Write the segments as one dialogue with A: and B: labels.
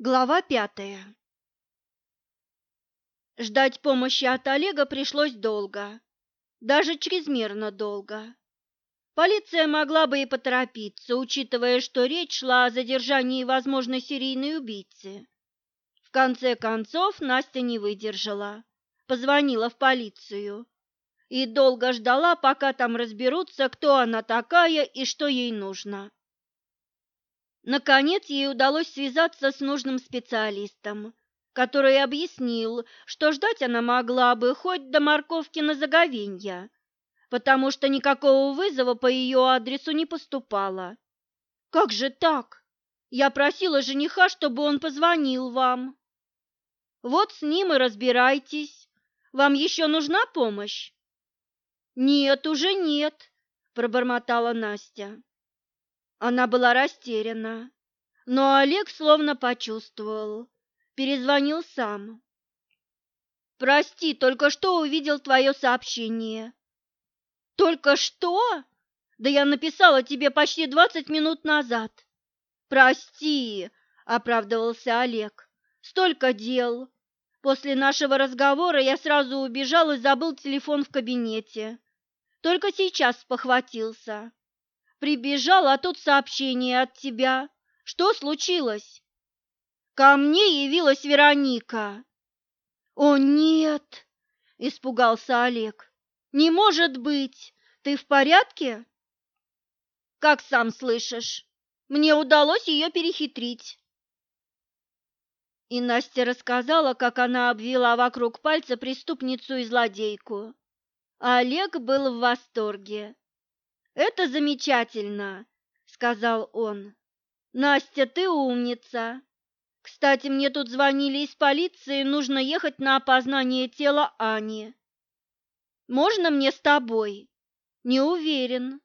A: Глава пятая Ждать помощи от Олега пришлось долго, даже чрезмерно долго. Полиция могла бы и поторопиться, учитывая, что речь шла о задержании возможной серийной убийцы. В конце концов Настя не выдержала, позвонила в полицию и долго ждала, пока там разберутся, кто она такая и что ей нужно. Наконец ей удалось связаться с нужным специалистом, который объяснил, что ждать она могла бы хоть до морковки на заговенья, потому что никакого вызова по ее адресу не поступало. «Как же так? Я просила жениха, чтобы он позвонил вам». «Вот с ним и разбирайтесь. Вам еще нужна помощь?» «Нет, уже нет», – пробормотала Настя. Она была растеряна, но Олег словно почувствовал, перезвонил сам. «Прости, только что увидел твое сообщение». «Только что? Да я написала тебе почти двадцать минут назад». «Прости», — оправдывался Олег, — «столько дел. После нашего разговора я сразу убежал и забыл телефон в кабинете. Только сейчас похватился. Прибежал, а тут сообщение от тебя. Что случилось? Ко мне явилась Вероника. О, нет, испугался Олег. Не может быть. Ты в порядке? Как сам слышишь, мне удалось ее перехитрить. И Настя рассказала, как она обвела вокруг пальца преступницу и злодейку. Олег был в восторге. «Это замечательно», — сказал он. «Настя, ты умница. Кстати, мне тут звонили из полиции, нужно ехать на опознание тела Ани. Можно мне с тобой?» «Не уверен».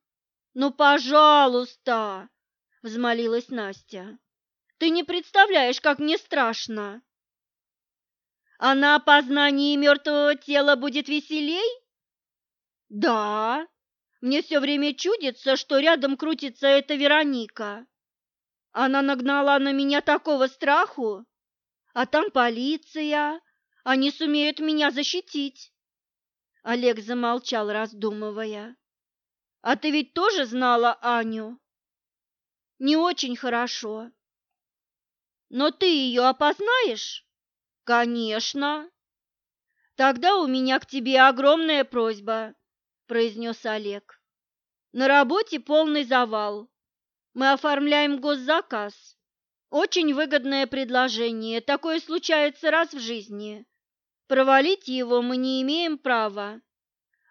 A: «Ну, пожалуйста», — взмолилась Настя. «Ты не представляешь, как мне страшно». «А на опознании мертвого тела будет веселей?» «Да», мне все время чудится, что рядом крутится эта Вероника. Она нагнала на меня такого страху, а там полиция, они сумеют меня защитить. Олег замолчал, раздумывая. А ты ведь тоже знала Аню? Не очень хорошо. Но ты ее опознаешь? Конечно. Тогда у меня к тебе огромная просьба произнес Олег. На работе полный завал. Мы оформляем госзаказ. Очень выгодное предложение, такое случается раз в жизни. Провалить его мы не имеем права.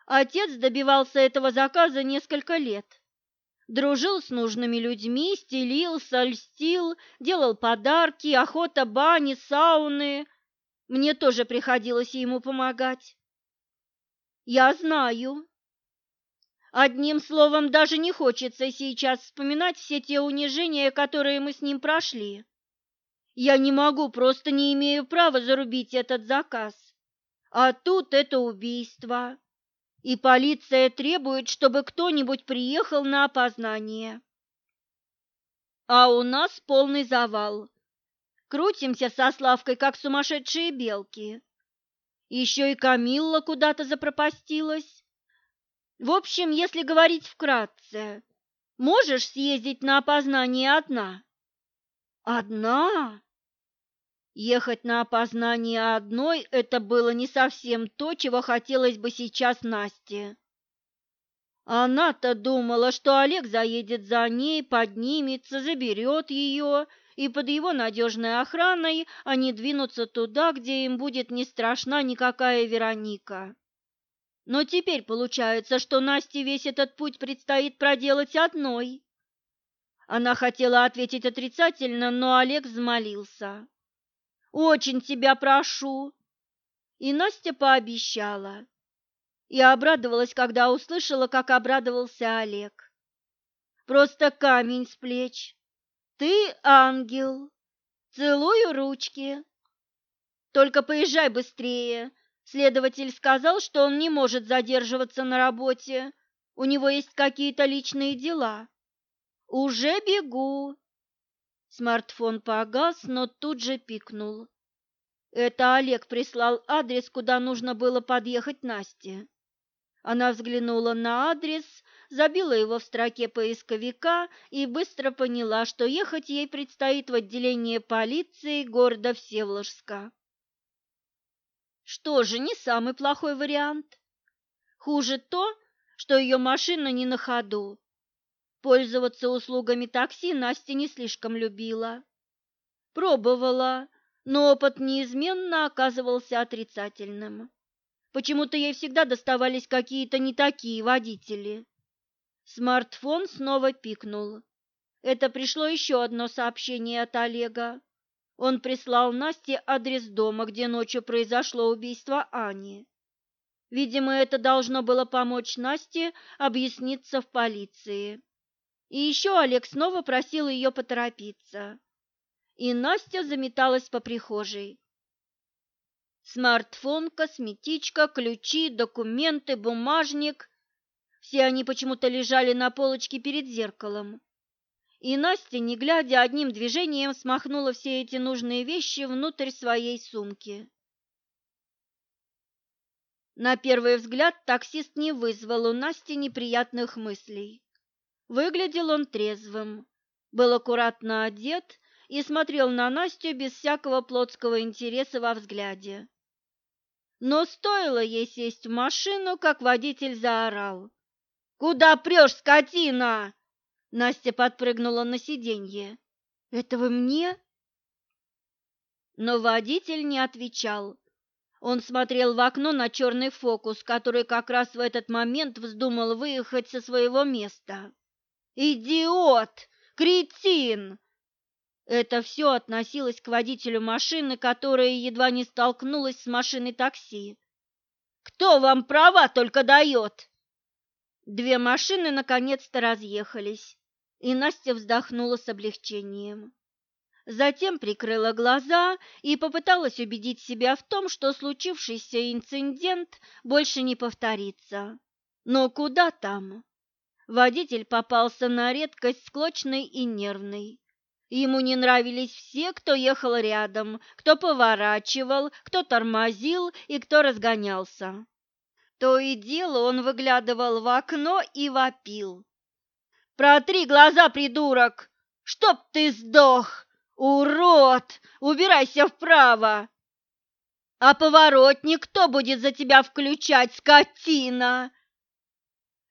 A: Отец добивался этого заказа несколько лет. Дружил с нужными людьми, стелился, льстил, делал подарки, охота, бани, сауны. Мне тоже приходилось ему помогать. Я знаю, Одним словом, даже не хочется сейчас вспоминать все те унижения, которые мы с ним прошли. Я не могу, просто не имею права зарубить этот заказ. А тут это убийство. И полиция требует, чтобы кто-нибудь приехал на опознание. А у нас полный завал. Крутимся со Славкой, как сумасшедшие белки. Еще и Камилла куда-то запропастилась. В общем, если говорить вкратце, можешь съездить на опознание одна? Одна? Ехать на опознание одной – это было не совсем то, чего хотелось бы сейчас Насте. Она-то думала, что Олег заедет за ней, поднимется, заберет ее, и под его надежной охраной они двинутся туда, где им будет не страшна никакая Вероника. Но теперь получается, что Насте весь этот путь предстоит проделать одной. Она хотела ответить отрицательно, но Олег взмолился. «Очень тебя прошу!» И Настя пообещала. И обрадовалась, когда услышала, как обрадовался Олег. «Просто камень с плеч. Ты ангел. Целую ручки. Только поезжай быстрее, Следователь сказал, что он не может задерживаться на работе. У него есть какие-то личные дела. Уже бегу. Смартфон погас, но тут же пикнул. Это Олег прислал адрес, куда нужно было подъехать Насте. Она взглянула на адрес, забила его в строке поисковика и быстро поняла, что ехать ей предстоит в отделение полиции города Всеволожска. Что же, не самый плохой вариант. Хуже то, что ее машина не на ходу. Пользоваться услугами такси Настя не слишком любила. Пробовала, но опыт неизменно оказывался отрицательным. Почему-то ей всегда доставались какие-то не такие водители. Смартфон снова пикнул. Это пришло еще одно сообщение от Олега. Он прислал Насте адрес дома, где ночью произошло убийство Ани. Видимо, это должно было помочь Насте объясниться в полиции. И еще Олег снова просил ее поторопиться. И Настя заметалась по прихожей. Смартфон, косметичка, ключи, документы, бумажник – все они почему-то лежали на полочке перед зеркалом. И Настя, не глядя, одним движением смахнула все эти нужные вещи внутрь своей сумки. На первый взгляд таксист не вызвал у Насти неприятных мыслей. Выглядел он трезвым, был аккуратно одет и смотрел на Настю без всякого плотского интереса во взгляде. Но стоило ей сесть в машину, как водитель заорал. «Куда прешь, скотина?» Настя подпрыгнула на сиденье. «Это вы мне?» Но водитель не отвечал. Он смотрел в окно на черный фокус, который как раз в этот момент вздумал выехать со своего места. «Идиот! Кретин!» Это все относилось к водителю машины, которая едва не столкнулась с машиной такси. «Кто вам права только дает?» Две машины наконец-то разъехались, и Настя вздохнула с облегчением. Затем прикрыла глаза и попыталась убедить себя в том, что случившийся инцидент больше не повторится. Но куда там? Водитель попался на редкость склочный и нервный. Ему не нравились все, кто ехал рядом, кто поворачивал, кто тормозил и кто разгонялся. То и дело он выглядывал в окно и вопил. «Протри глаза, придурок! Чтоб ты сдох! Урод! Убирайся вправо!» «А поворотник кто будет за тебя включать, скотина?»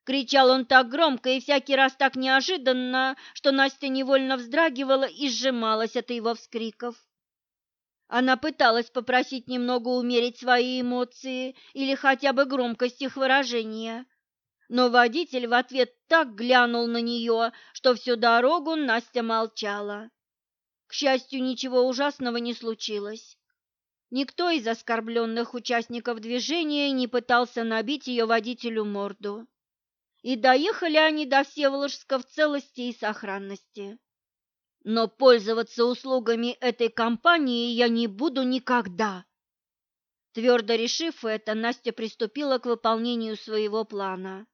A: Кричал он так громко и всякий раз так неожиданно, что Настя невольно вздрагивала и сжималась от его вскриков. Она пыталась попросить немного умерить свои эмоции или хотя бы громкость их выражения. Но водитель в ответ так глянул на нее, что всю дорогу Настя молчала. К счастью, ничего ужасного не случилось. Никто из оскорбленных участников движения не пытался набить ее водителю морду и доехали они до Всеволожска в целости и сохранности. Но пользоваться услугами этой компании я не буду никогда. Твердо решив это, Настя приступила к выполнению своего плана.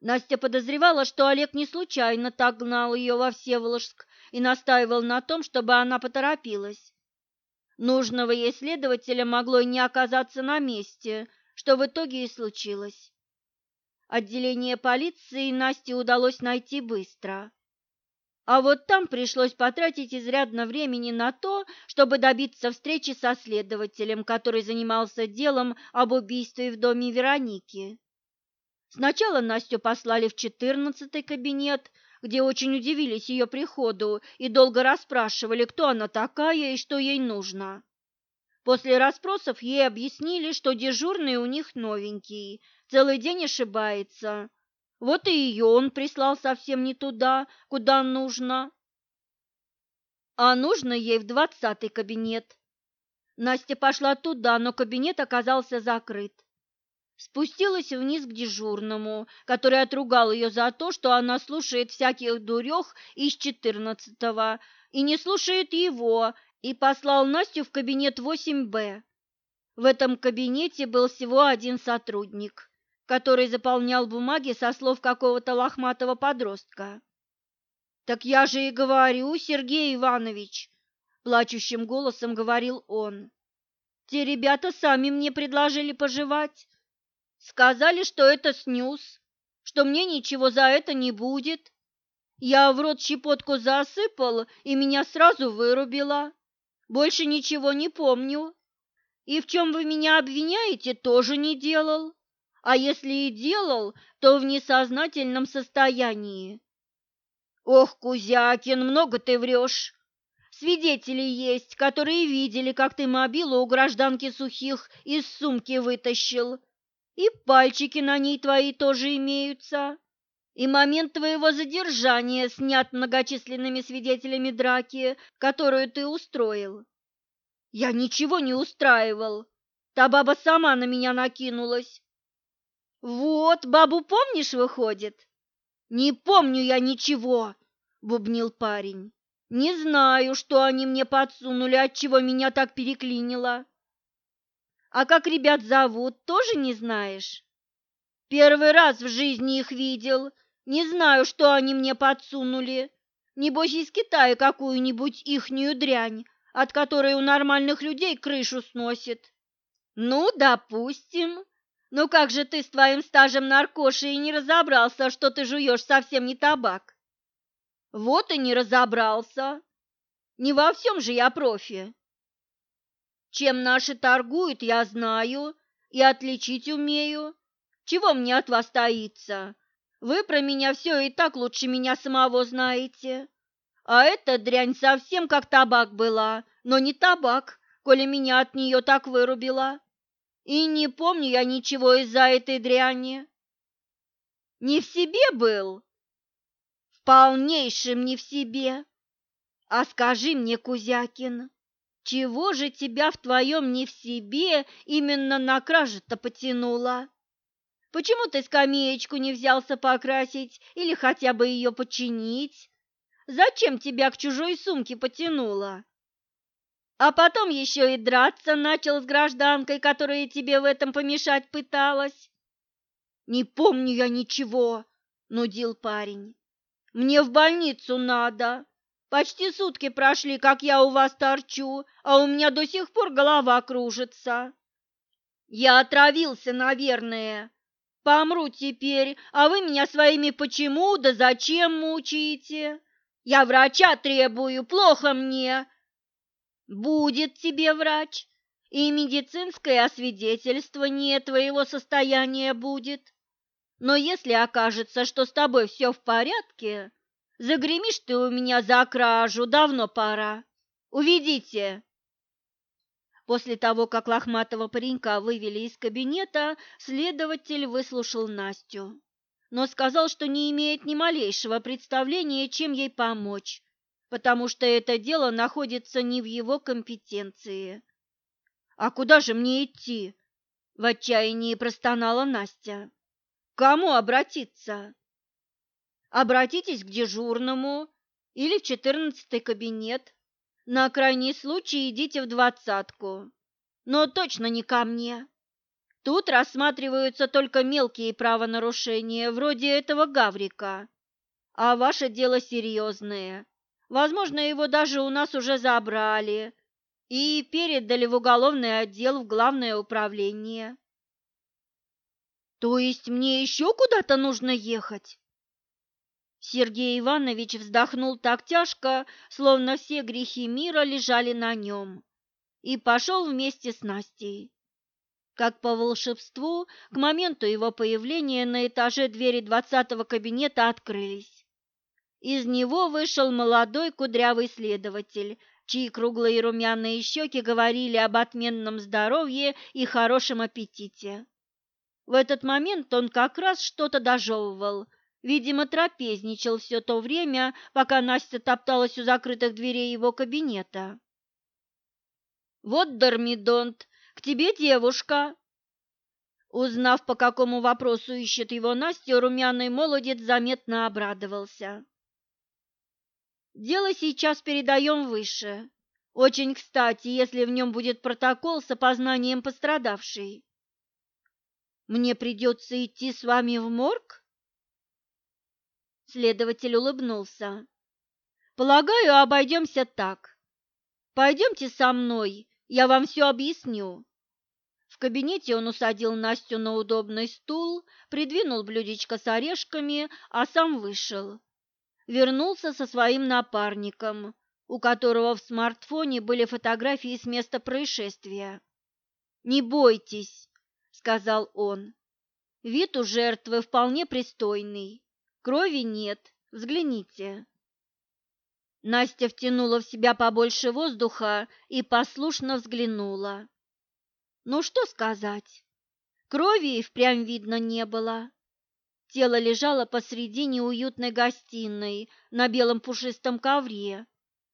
A: Настя подозревала, что Олег не случайно так гнал ее во Всеволожск и настаивал на том, чтобы она поторопилась. Нужного ей следователя могло и не оказаться на месте, что в итоге и случилось. Отделение полиции Насте удалось найти быстро. А вот там пришлось потратить изрядно времени на то, чтобы добиться встречи со следователем, который занимался делом об убийстве в доме Вероники. Сначала Настю послали в четырнадцатый кабинет, где очень удивились ее приходу и долго расспрашивали, кто она такая и что ей нужно. После расспросов ей объяснили, что дежурный у них новенький, целый день ошибается. Вот и ее он прислал совсем не туда, куда нужно. А нужно ей в двадцатый кабинет. Настя пошла туда, но кабинет оказался закрыт. Спустилась вниз к дежурному, который отругал ее за то, что она слушает всяких дурех из четырнадцатого и не слушает его, и послал Настю в кабинет 8Б. В этом кабинете был всего один сотрудник который заполнял бумаги со слов какого-то лохматого подростка. Так я же и говорю, Сергей Иванович, плачущим голосом говорил он. Те ребята сами мне предложили пожевать. Сказали, что это снюс, что мне ничего за это не будет. Я в рот щепотку засыпал, и меня сразу вырубило. Больше ничего не помню. И в чем вы меня обвиняете, тоже не делал. А если и делал, то в несознательном состоянии. Ох, Кузякин, много ты врешь. Свидетели есть, которые видели, как ты мобилу у гражданки Сухих из сумки вытащил. И пальчики на ней твои тоже имеются. И момент твоего задержания снят многочисленными свидетелями драки, которую ты устроил. Я ничего не устраивал. Та баба сама на меня накинулась. Вот, бабу помнишь, выходит? Не помню я ничего, бубнил парень. Не знаю, что они мне подсунули, от чего меня так переклинило. А как ребят зовут, тоже не знаешь? Первый раз в жизни их видел. Не знаю, что они мне подсунули. Небось, из Китая какую-нибудь ихнюю дрянь, от которой у нормальных людей крышу сносит. Ну, допустим. Ну как же ты с твоим стажем наркоши и не разобрался, что ты жуешь совсем не табак? Вот и не разобрался. Не во всем же я профи. Чем наши торгуют, я знаю и отличить умею. Чего мне от вас таиться? Вы про меня все и так лучше меня самого знаете. А эта дрянь совсем как табак была, но не табак, коли меня от нее так вырубила. И не помню я ничего из-за этой дряни. Не в себе был? В полнейшем не в себе. А скажи мне, Кузякин, чего же тебя в твоем не в себе именно на краже-то потянуло? Почему ты скамеечку не взялся покрасить или хотя бы ее починить? Зачем тебя к чужой сумке потянуло? А потом еще и драться начал с гражданкой, которая тебе в этом помешать пыталась. Не помню я ничего, нудил парень. Мне в больницу надо. Почти сутки прошли, как я у вас торчу, а у меня до сих пор голова кружится. Я отравился, наверное. Помру теперь, а вы меня своими почему да зачем мучаете? Я врача требую, плохо мне. Будет тебе врач, и медицинское освидетельствование твоего состояния будет. Но если окажется, что с тобой все в порядке, загремишь ты у меня за кражу, давно пора. Уведите. После того, как лохматого паренька вывели из кабинета, следователь выслушал Настю но сказал, что не имеет ни малейшего представления, чем ей помочь, потому что это дело находится не в его компетенции. «А куда же мне идти?» – в отчаянии простонала Настя. «К кому обратиться?» «Обратитесь к дежурному или в четырнадцатый кабинет. На крайний случай идите в двадцатку, но точно не ко мне». Тут рассматриваются только мелкие правонарушения, вроде этого Гаврика. А ваше дело серьезное. Возможно, его даже у нас уже забрали и передали в уголовный отдел в главное управление. То есть мне еще куда-то нужно ехать? Сергей Иванович вздохнул так тяжко, словно все грехи мира лежали на нем, и пошел вместе с Настей. Как по волшебству, к моменту его появления на этаже двери двадцатого кабинета открылись. Из него вышел молодой кудрявый следователь, чьи круглые румяные щеки говорили об отменном здоровье и хорошем аппетите. В этот момент он как раз что-то дожевывал, видимо, трапезничал все то время, пока Настя топталась у закрытых дверей его кабинета. «Вот Дормидонт, к тебе девушка!» Узнав, по какому вопросу ищет его Настя, румяный молодец заметно обрадовался. «Дело сейчас передаем выше. Очень кстати, если в нем будет протокол с опознанием пострадавшей. Мне придется идти с вами в морг?» Следователь улыбнулся. Полагаю, обойдемся так. Пойдемте со мной, я вам все объясню. В кабинете он усадил Настю на удобный стул, придвинул блюдечко с орешками, а сам вышел. Вернулся со своим напарником, у которого в смартфоне были фотографии с места происшествия. «Не бойтесь», — сказал он. «Вид у жертвы вполне пристойный. Крови нет. Взгляните». Настя втянула в себя побольше воздуха и послушно взглянула. Ну что сказать? Крови и впрямь видно не было. Тело лежало посреди неуютной гостиной на белом пушистом ковре,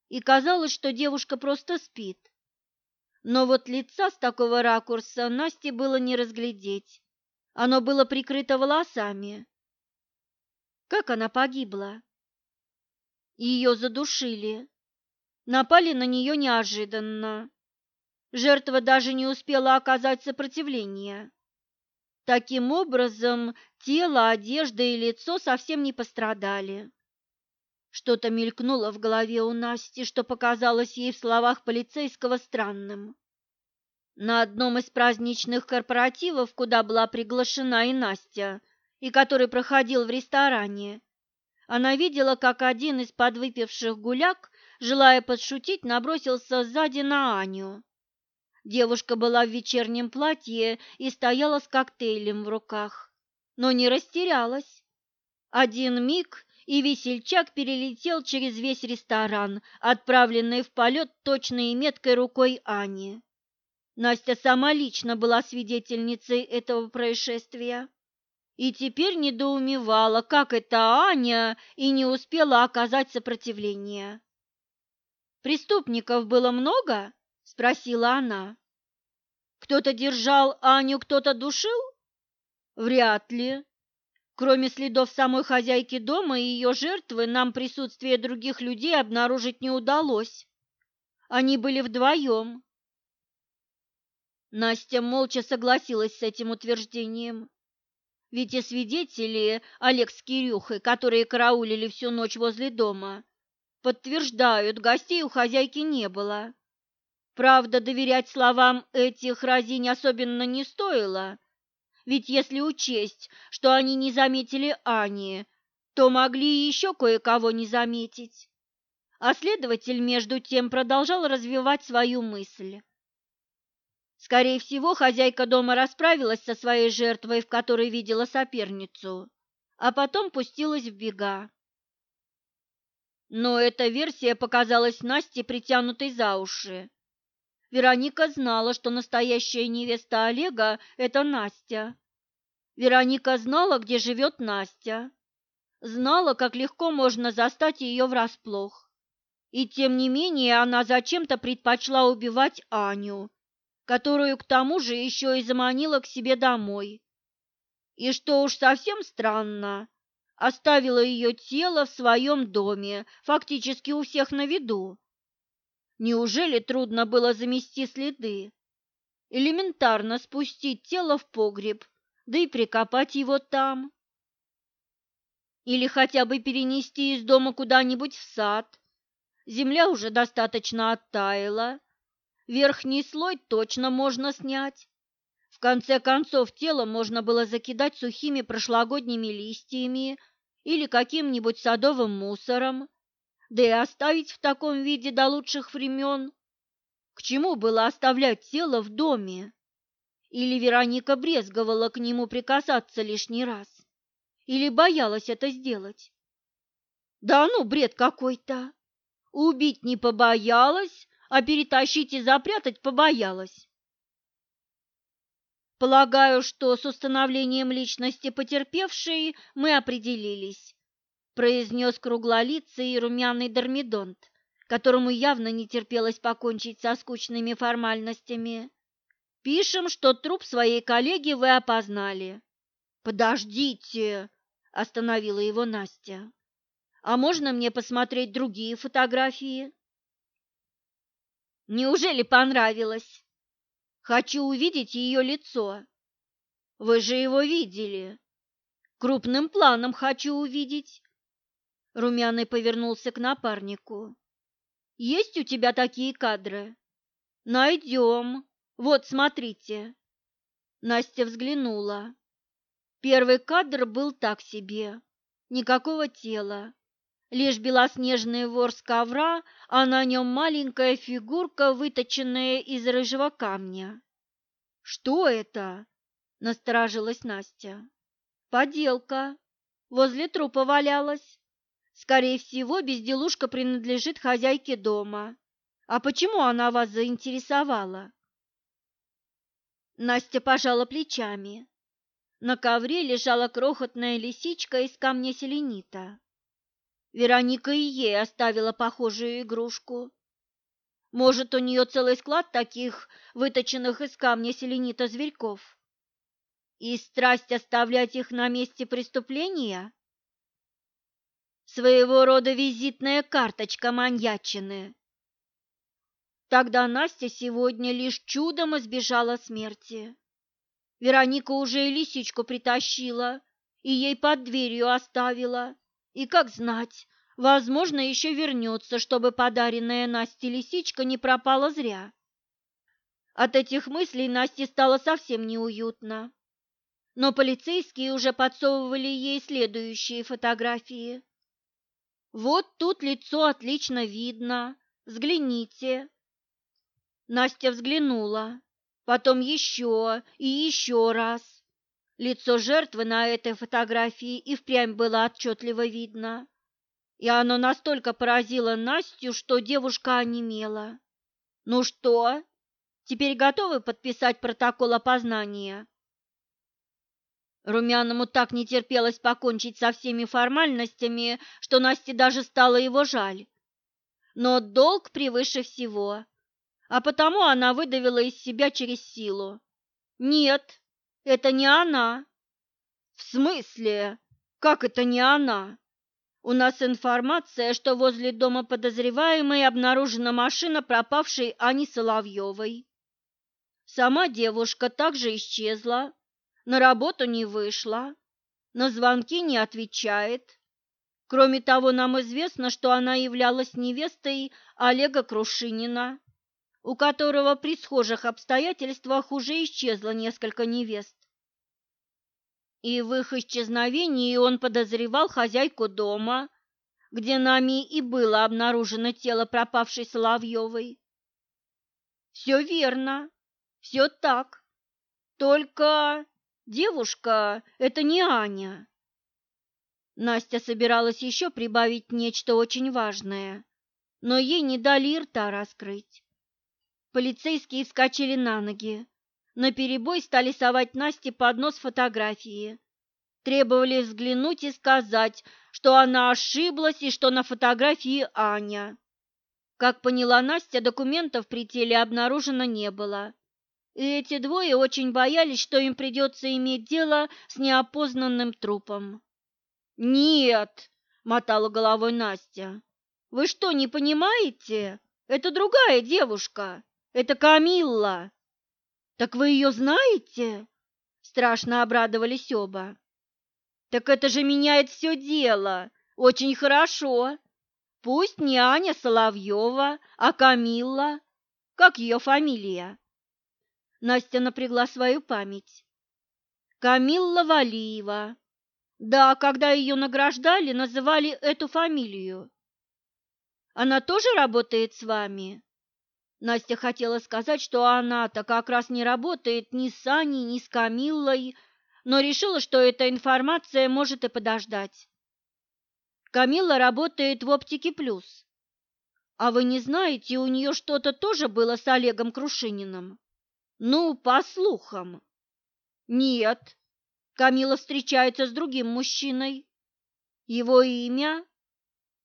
A: и казалось, что девушка просто спит. Но вот лица с такого ракурса Насте было не разглядеть. Оно было прикрыто волосами. Как она погибла? Ее задушили. Напали на нее неожиданно. Жертва даже не успела оказать сопротивление. Таким образом, тело, одежда и лицо совсем не пострадали. Что-то мелькнуло в голове у Насти, что показалось ей в словах полицейского странным. На одном из праздничных корпоративов, куда была приглашена и Настя, и который проходил в ресторане, она видела, как один из подвыпивших гуляк, желая подшутить, набросился сзади на Аню. Девушка была в вечернем платье и стояла с коктейлем в руках, но не растерялась. Один миг, и весельчак перелетел через весь ресторан, отправленный в полет точной и меткой рукой Ани. Настя сама лично была свидетельницей этого происшествия и теперь недоумевала, как это Аня и не успела оказать сопротивление. «Преступников было много?» – спросила она. «Кто-то держал Аню, кто-то душил?» «Вряд ли. Кроме следов самой хозяйки дома и ее жертвы, нам присутствие других людей обнаружить не удалось. Они были вдвоем». Настя молча согласилась с этим утверждением. Ведь и свидетели, Олег с Кирюхой, которые караулили всю ночь возле дома, подтверждают, гостей у хозяйки не было. Правда, доверять словам этих разинь особенно не стоило, ведь если учесть, что они не заметили Ани, то могли еще кое-кого не заметить. А следователь, между тем, продолжал развивать свою мысль. Скорее всего, хозяйка дома расправилась со своей жертвой, в которой видела соперницу, а потом пустилась в бега. Но эта версия показалась Насте притянутой за уши. Вероника знала, что настоящая невеста Олега – это Настя. Вероника знала, где живет Настя. Знала, как легко можно застать ее врасплох. И тем не менее она зачем-то предпочла убивать Аню, которую к тому же еще и заманила к себе домой. И что уж совсем странно, оставила ее тело в своем доме, фактически у всех на виду. Неужели трудно было замести следы? Элементарно спустить тело в погреб, да и прикопать его там. Или хотя бы перенести из дома куда-нибудь в сад. Земля уже достаточно оттаяла, Верхний слой точно можно снять. В конце концов, тело можно было закидать сухими прошлогодними листьями или каким-нибудь садовым мусором, да и оставить в таком виде до лучших времен. К чему было оставлять тело в доме? Или Вероника брезговала к нему прикасаться лишний раз? Или боялась это сделать? Да ну, бред какой-то! Убить не побоялась, а перетащить и запрятать побоялась. Полагаю, что с установлением личности потерпевшей мы определились, произнес круглолицый и румяный Дормидонт, которому явно не терпелось покончить со скучными формальностями. Пишем, что труп своей коллеги вы опознали. Подождите, остановила его Настя. А можно мне посмотреть другие фотографии? Неужели понравилось? Хочу увидеть ее лицо. Вы же его видели. Крупным планом хочу увидеть. Румяный повернулся к напарнику. Есть у тебя такие кадры? Найдем. Вот, смотрите. Настя взглянула. Первый кадр был так себе. Никакого тела. Лишь белоснежный ворс ковра, а на нем маленькая фигурка, выточенная из рыжего камня. «Что это?» – насторожилась Настя. «Поделка. Возле трупа валялась. Скорее всего, безделушка принадлежит хозяйке дома. А почему она вас заинтересовала?» Настя пожала плечами. На ковре лежала крохотная лисичка из камня селенита. Вероника и ей оставила похожую игрушку. Может, у нее целый склад таких выточенных из камня селенита зверьков? И страсть оставлять их на месте преступления? Своего рода визитная карточка маньячины. Тогда Настя сегодня лишь чудом избежала смерти. Вероника уже и лисичку притащила, и ей под дверью оставила. И как знать, возможно, еще вернется, чтобы подаренная Насте лисичка не пропала зря. От этих мыслей Насте стало совсем неуютно. Но полицейские уже подсовывали ей следующие фотографии. Вот тут лицо отлично видно. Взгляните. Настя взглянула, потом еще и еще раз. Лицо жертвы на этой фотографии и впрямь было отчетливо видно. И оно настолько поразило Настю, что девушка онемела. «Ну что, теперь готовы подписать протокол опознания?» Румяному так не терпелось покончить со всеми формальностями, что Насте даже стало его жаль. Но долг превыше всего а потому она выдавила из себя через силу. «Нет, это не она». «В смысле? Как это не она?» «У нас информация, что возле дома подозреваемой обнаружена машина пропавшей Ани Соловьевой. Сама девушка также исчезла, на работу не вышла, на звонки не отвечает. Кроме того, нам известно, что она являлась невестой Олега Крушинина у которого при схожих обстоятельствах уже исчезло несколько невест. И в их исчезновении он подозревал хозяйку дома, где нами и было обнаружено тело пропавшей Соловьевой. Все верно, все так. Только девушка – это не Аня. Настя собиралась еще прибавить нечто очень важное, но ей не дали рта раскрыть. Полицейские вскочили на ноги. На перебой стали совать Насте под нос фотографии. Требовали взглянуть и сказать, что она ошиблась и что на фотографии Аня. Как поняла Настя, документов при теле обнаружено не было. И эти двое очень боялись, что им придется иметь дело с неопознанным трупом. «Нет!» — мотала головой Настя. «Вы что, не понимаете? Это другая девушка!» Это Камилла. Так вы ее знаете? Страшно обрадовались оба. Так это же меняет все дело. Очень хорошо. Пусть не Аня Соловьева, а Камилла. Как ее фамилия? Настя напрягла свою память. Камилла Валиева. Да, когда ее награждали, называли эту фамилию. Она тоже работает с вами? Настя хотела сказать, что она-то как раз не работает ни с Аней, ни с Камиллой, но решила, что эта информация может и подождать. Камилла работает в «Оптике Плюс». А вы не знаете, у нее что-то тоже было с Олегом Крушининым? Ну, по слухам. Нет, Камила встречается с другим мужчиной. Его имя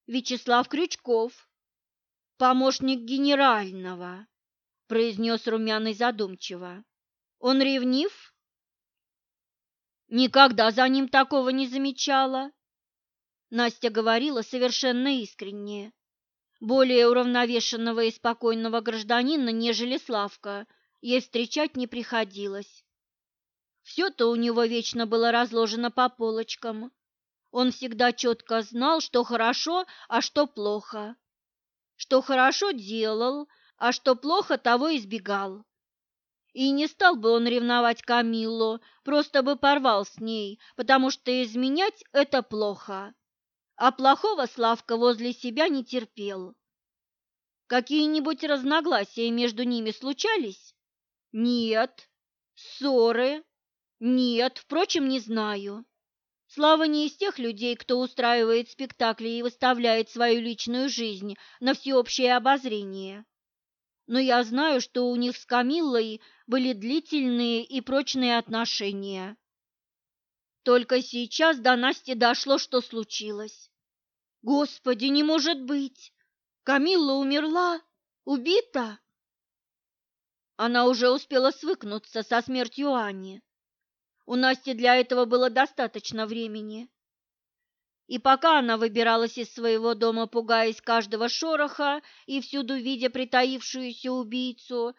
A: Вячеслав Крючков помощник генерального, произнес румяный задумчиво. Он ревнив? Никогда за ним такого не замечала. Настя говорила совершенно искренне. Более уравновешенного и спокойного гражданина, нежели Славка, ей встречать не приходилось. Все-то у него вечно было разложено по полочкам. Он всегда четко знал, что хорошо, а что плохо. Что хорошо делал, а что плохо, того избегал. И не стал бы он ревновать Камиллу, просто бы порвал с ней, потому что изменять – это плохо. А плохого Славка возле себя не терпел. Какие-нибудь разногласия между ними случались? Нет. Ссоры? Нет, впрочем, не знаю. Слава не из тех людей, кто устраивает спектакли и выставляет свою личную жизнь на всеобщее обозрение. Но я знаю, что у них с Камиллой были длительные и прочные отношения. Только сейчас до Насти дошло, что случилось. Господи, не может быть! Камилла умерла? Убита? Она уже успела свыкнуться со смертью Ани. У Насти для этого было достаточно времени. И пока она выбиралась из своего дома, пугаясь каждого шороха и всюду видя притаившуюся убийцу,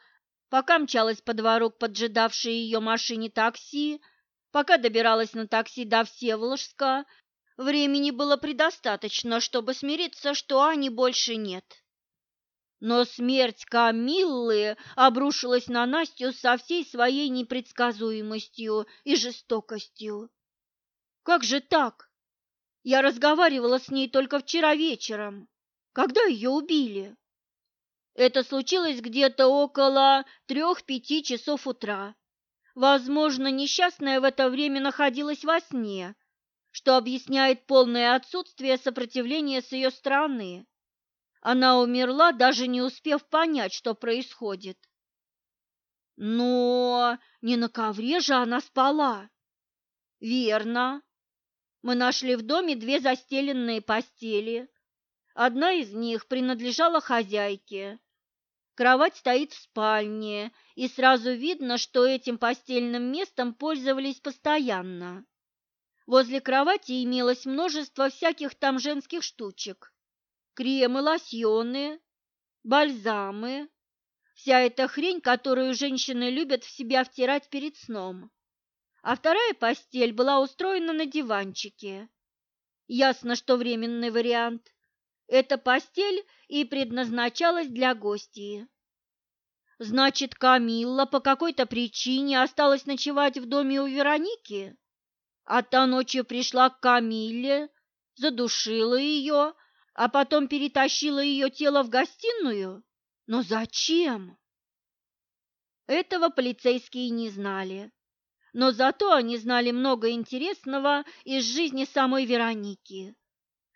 A: пока мчалась по двору к поджидавшей ее машине такси, пока добиралась на такси до Всеволожска, времени было предостаточно, чтобы смириться, что Ани больше нет. Но смерть Камиллы обрушилась на Настю со всей своей непредсказуемостью и жестокостью. Как же так? Я разговаривала с ней только вчера вечером. Когда ее убили? Это случилось где-то около трех-пяти часов утра. Возможно, несчастная в это время находилась во сне, что объясняет полное отсутствие сопротивления с ее стороны. Она умерла, даже не успев понять, что происходит. Но не на ковре же она спала. Верно. Мы нашли в доме две застеленные постели. Одна из них принадлежала хозяйке. Кровать стоит в спальне, и сразу видно, что этим постельным местом пользовались постоянно. Возле кровати имелось множество всяких там женских штучек кремы, лосьоны, бальзамы, вся эта хрень, которую женщины любят в себя втирать перед сном. А вторая постель была устроена на диванчике. Ясно, что временный вариант. Эта постель и предназначалась для гостей. Значит, Камилла по какой-то причине осталась ночевать в доме у Вероники, а та ночью пришла к Камилле, задушила ее, а потом перетащила ее тело в гостиную? Но зачем? Этого полицейские не знали. Но зато они знали много интересного из жизни самой Вероники.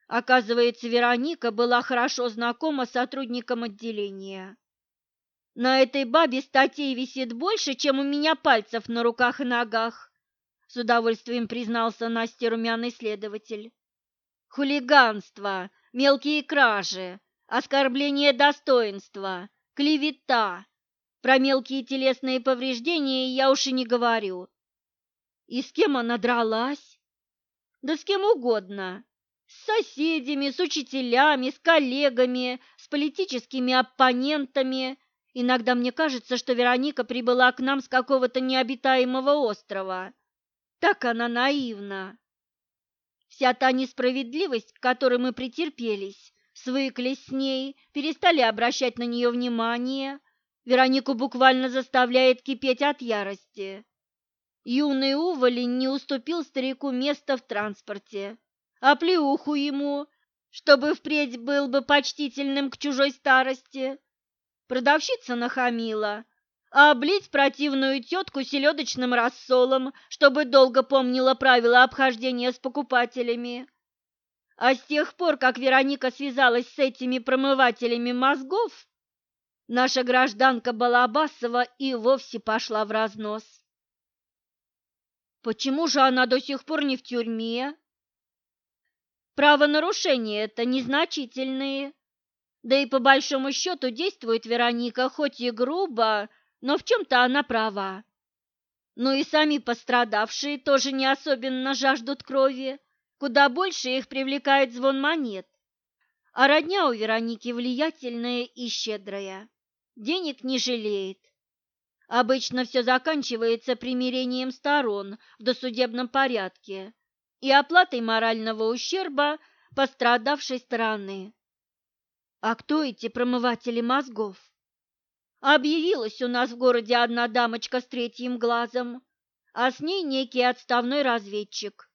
A: Оказывается, Вероника была хорошо знакома с сотрудником отделения. На этой бабе статей висит больше, чем у меня пальцев на руках и ногах, с удовольствием признался Настя румяный следователь. Хулиганство, мелкие кражи, оскорбление достоинства, клевета. Про мелкие телесные повреждения я уж и не говорю. И с кем она дралась? Да с кем угодно. С соседями, с учителями, с коллегами, с политическими оппонентами. Иногда мне кажется, что Вероника прибыла к нам с какого-то необитаемого острова. Так она наивна. Вся та несправедливость, к которой мы претерпелись, свыклись с ней, перестали обращать на нее внимание, Веронику буквально заставляет кипеть от ярости. Юный уволень не уступил старику место в транспорте, а плеуху ему, чтобы впредь был бы почтительным к чужой старости. Продавщица нахамила, а облить противную тетку селедочным рассолом, чтобы долго помнила правила обхождения с покупателями. А с тех пор, как Вероника связалась с этими промывателями мозгов, наша гражданка Балабасова и вовсе пошла в разнос. Почему же она до сих пор не в тюрьме? Правонарушения это незначительные. Да и по большому счету действует Вероника хоть и грубо, но в чем-то она права. Но и сами пострадавшие тоже не особенно жаждут крови, куда больше их привлекает звон монет. А родня у Вероники влиятельная и щедрая, денег не жалеет. Обычно все заканчивается примирением сторон в досудебном порядке, и оплатой морального ущерба пострадавшей стороны. А кто эти промыватели мозгов? Объявилась у нас в городе одна дамочка с третьим глазом, а с ней некий отставной разведчик.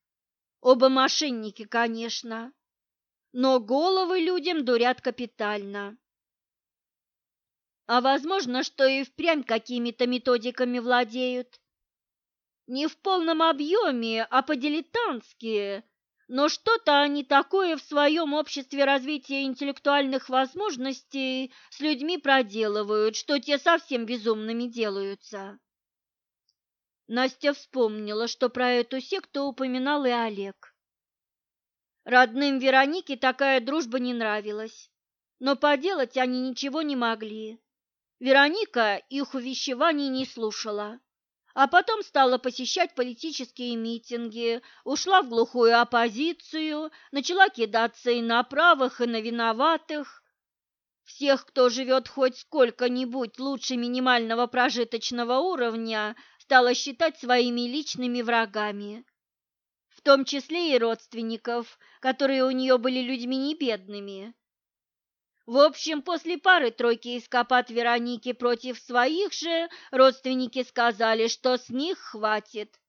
A: Оба мошенники, конечно, но головы людям дурят капитально. А возможно, что и впрямь какими-то методиками владеют. Не в полном объеме, а по-дилетантски, но что-то они такое в своем обществе развития интеллектуальных возможностей с людьми проделывают, что те совсем безумными делаются. Настя вспомнила, что про эту секту упоминал и Олег. Родным Веронике такая дружба не нравилась, но поделать они ничего не могли. Вероника их увещеваний не слушала а потом стала посещать политические митинги, ушла в глухую оппозицию, начала кидаться и на правых, и на виноватых. Всех, кто живет хоть сколько-нибудь лучше минимального прожиточного уровня, стала считать своими личными врагами, в том числе и родственников, которые у нее были людьми не бедными. В общем, после пары-тройки эскапад Вероники против своих же, родственники сказали, что с них хватит.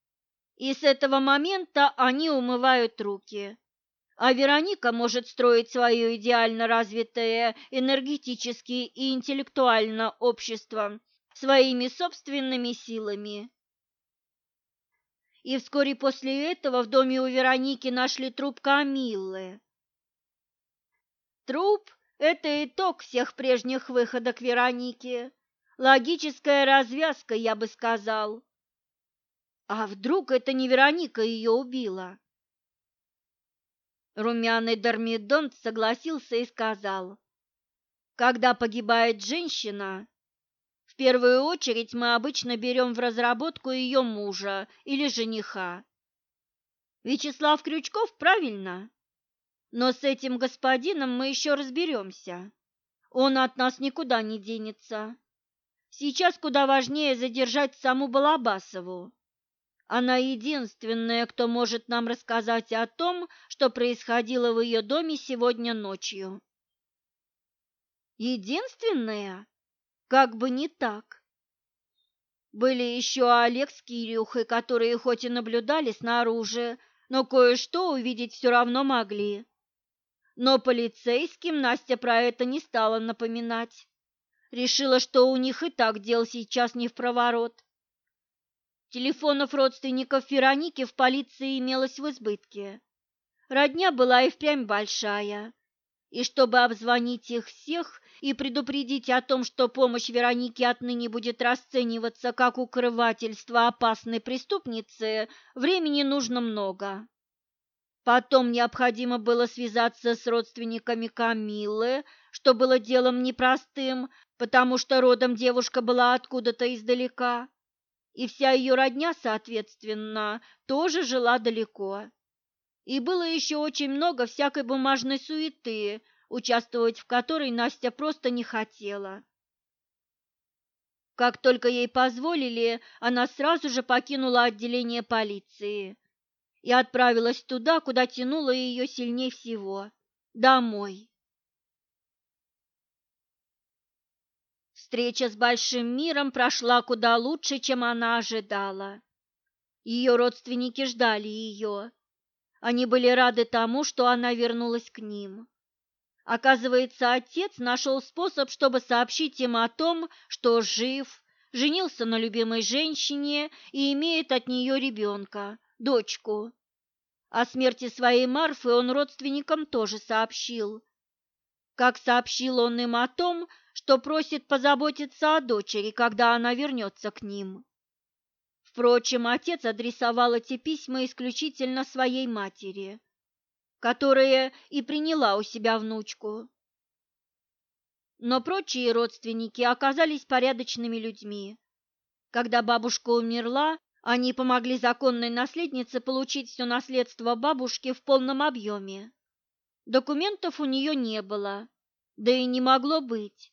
A: И с этого момента они умывают руки. А Вероника может строить свое идеально развитое энергетически и интеллектуально общество своими собственными силами. И вскоре после этого в доме у Вероники нашли труп Камиллы. Труп это итог всех прежних выходок Вероники. Логическая развязка, я бы сказал. А вдруг это не Вероника ее убила? Румяный Дормидонт согласился и сказал, когда погибает женщина, в первую очередь мы обычно берем в разработку ее мужа или жениха. Вячеслав Крючков правильно? Но с этим господином мы еще разберемся. Он от нас никуда не денется. Сейчас куда важнее задержать саму Балабасову. Она единственная, кто может нам рассказать о том, что происходило в ее доме сегодня ночью. Единственная? Как бы не так. Были еще Олег с Кирюхой, которые хоть и наблюдали снаружи, но кое-что увидеть все равно могли. Но полицейским Настя про это не стала напоминать. Решила, что у них и так дел сейчас не в проворот. Телефонов родственников Вероники в полиции имелось в избытке. Родня была и впрямь большая. И чтобы обзвонить их всех и предупредить о том, что помощь Веронике отныне будет расцениваться как укрывательство опасной преступницы, времени нужно много. Потом необходимо было связаться с родственниками Камиллы, что было делом непростым, потому что родом девушка была откуда-то издалека, и вся ее родня, соответственно, тоже жила далеко. И было еще очень много всякой бумажной суеты, участвовать в которой Настя просто не хотела. Как только ей позволили, она сразу же покинула отделение полиции и отправилась туда, куда тянуло ее сильнее всего – домой. Встреча с большим миром прошла куда лучше, чем она ожидала. Ее родственники ждали ее. Они были рады тому, что она вернулась к ним. Оказывается, отец нашел способ, чтобы сообщить им о том, что жив, женился на любимой женщине и имеет от нее ребенка, дочку. О смерти своей Марфы он родственникам тоже сообщил. Как сообщил он им о том, что просит позаботиться о дочери, когда она вернется к ним. Впрочем, отец адресовал эти письма исключительно своей матери, которая и приняла у себя внучку. Но прочие родственники оказались порядочными людьми. Когда бабушка умерла, они помогли законной наследнице получить все наследство бабушки в полном объеме. Документов у нее не было, да и не могло быть.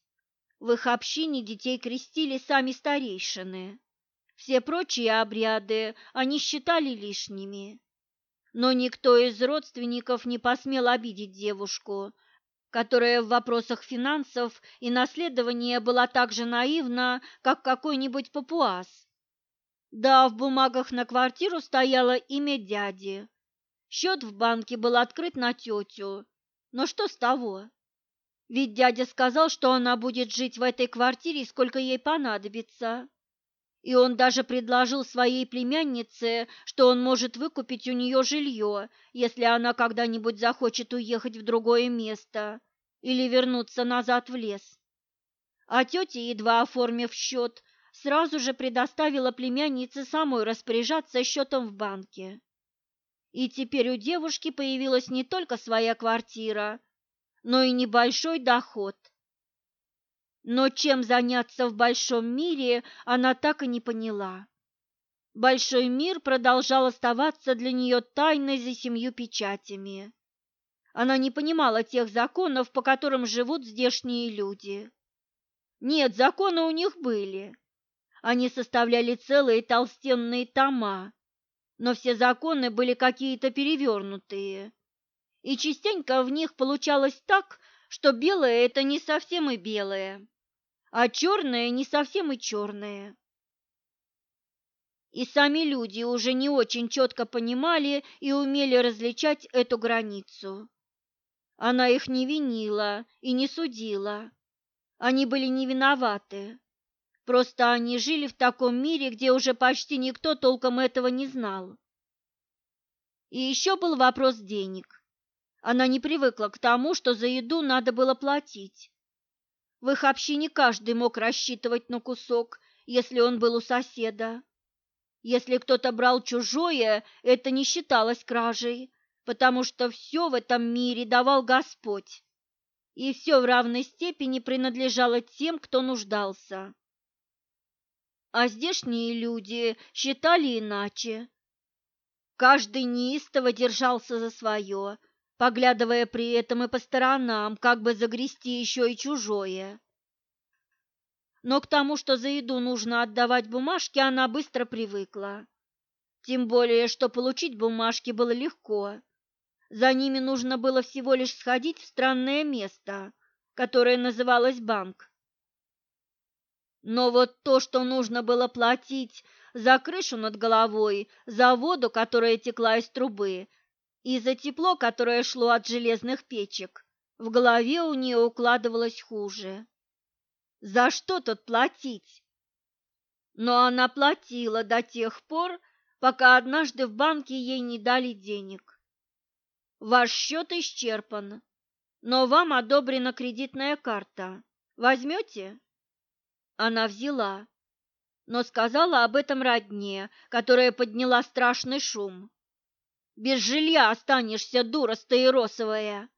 A: В их общине детей крестили сами старейшины. Все прочие обряды они считали лишними. но никто из родственников не посмел обидеть девушку, которая в вопросах финансов и наследования была так же наивна, как какой-нибудь папуас. Да, в бумагах на квартиру стояло имя дяди. Счет в банке был открыт на тетю. Но что с того? Ведь дядя сказал, что она будет жить в этой квартире, сколько ей понадобится. И он даже предложил своей племяннице, что он может выкупить у нее жилье, если она когда-нибудь захочет уехать в другое место или вернуться назад в лес. А тетя, едва оформив счет, сразу же предоставила племяннице самой распоряжаться счетом в банке. И теперь у девушки появилась не только своя квартира, но и небольшой доход. Но чем заняться в большом мире, она так и не поняла. Большой мир продолжал оставаться для нее тайной за семью печатями. Она не понимала тех законов, по которым живут здешние люди. Нет, законы у них были. Они составляли целые толстенные тома, но все законы были какие-то перевернутые и частенько в них получалось так, что белое – это не совсем и белое, а черное – не совсем и черное. И сами люди уже не очень четко понимали и умели различать эту границу. Она их не винила и не судила. Они были не виноваты. Просто они жили в таком мире, где уже почти никто толком этого не знал. И еще был вопрос денег. Она не привыкла к тому, что за еду надо было платить. В их общине каждый мог рассчитывать на кусок, если он был у соседа. Если кто-то брал чужое, это не считалось кражей, потому что все в этом мире давал Господь, и все в равной степени принадлежало тем, кто нуждался. А здешние люди считали иначе. Каждый неистово держался за свое, поглядывая при этом и по сторонам, как бы загрести еще и чужое. Но к тому, что за еду нужно отдавать бумажки, она быстро привыкла. Тем более, что получить бумажки было легко. За ними нужно было всего лишь сходить в странное место, которое называлось банк. Но вот то, что нужно было платить за крышу над головой, за воду, которая текла из трубы, и за тепло, которое шло от железных печек, в голове у нее укладывалось хуже. За что тут платить? Но она платила до тех пор, пока однажды в банке ей не дали денег. Ваш счет исчерпан, но вам одобрена кредитная карта. Возьмете? Она взяла, но сказала об этом родне, которая подняла страшный шум. Без жилья останешься, дура стаиросовая.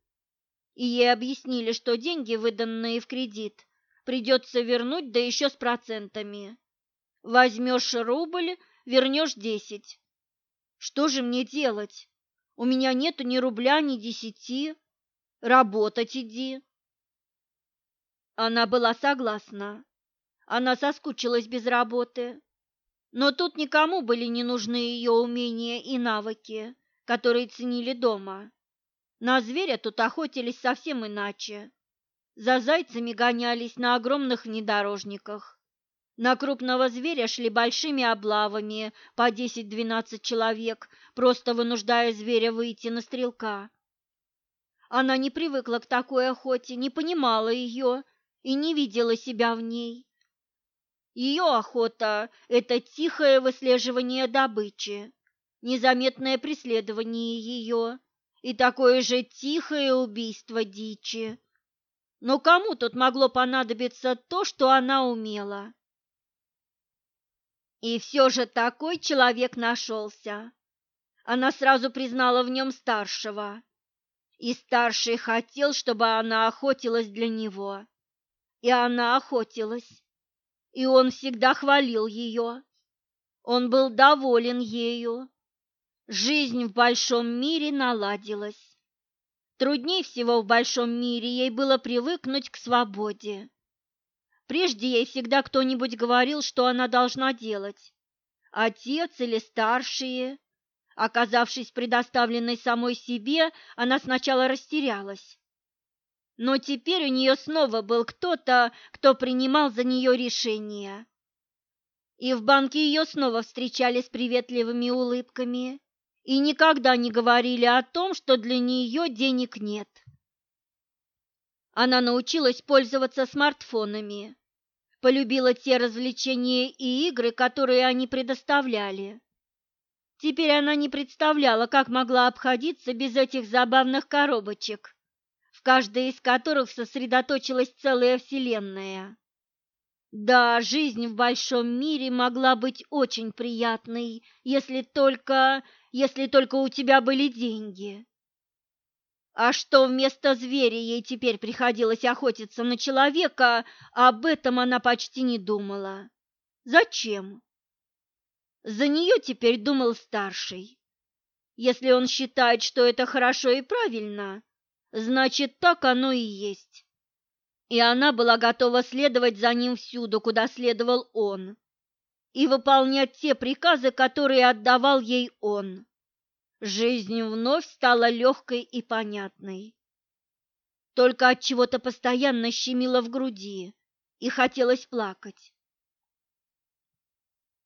A: И ей объяснили, что деньги, выданные в кредит, придется вернуть, да еще с процентами. Возьмешь рубль, вернешь десять. Что же мне делать? У меня нету ни рубля, ни десяти. Работать иди. Она была согласна. Она соскучилась без работы. Но тут никому были не нужны ее умения и навыки которые ценили дома. На зверя тут охотились совсем иначе. За зайцами гонялись на огромных внедорожниках. На крупного зверя шли большими облавами по 10-12 человек, просто вынуждая зверя выйти на стрелка. Она не привыкла к такой охоте, не понимала ее и не видела себя в ней. Ее охота – это тихое выслеживание добычи, незаметное преследование ее и такое же тихое убийство дичи. Но кому тут могло понадобиться то, что она умела? И все же такой человек нашелся. Она сразу признала в нем старшего. И старший хотел, чтобы она охотилась для него. И она охотилась. И он всегда хвалил ее. Он был доволен ею. Жизнь в большом мире наладилась. Труднее всего в большом мире ей было привыкнуть к свободе. Прежде ей всегда кто-нибудь говорил, что она должна делать. Отец или старшие. Оказавшись предоставленной самой себе, она сначала растерялась. Но теперь у нее снова был кто-то, кто принимал за нее решения. И в банке ее снова встречали с приветливыми улыбками и никогда не говорили о том, что для нее денег нет. Она научилась пользоваться смартфонами, полюбила те развлечения и игры, которые они предоставляли. Теперь она не представляла, как могла обходиться без этих забавных коробочек, в каждой из которых сосредоточилась целая вселенная. Да, жизнь в большом мире могла быть очень приятной, если только, если только у тебя были деньги. А что вместо зверя ей теперь приходилось охотиться на человека, об этом она почти не думала. Зачем? За нее теперь думал старший. Если он считает, что это хорошо и правильно, значит, так оно и есть. И она была готова следовать за ним всюду, куда следовал он, и выполнять те приказы, которые отдавал ей он. Жизнь вновь стала легкой и понятной. Только от чего-то постоянно щемило в груди и хотелось плакать.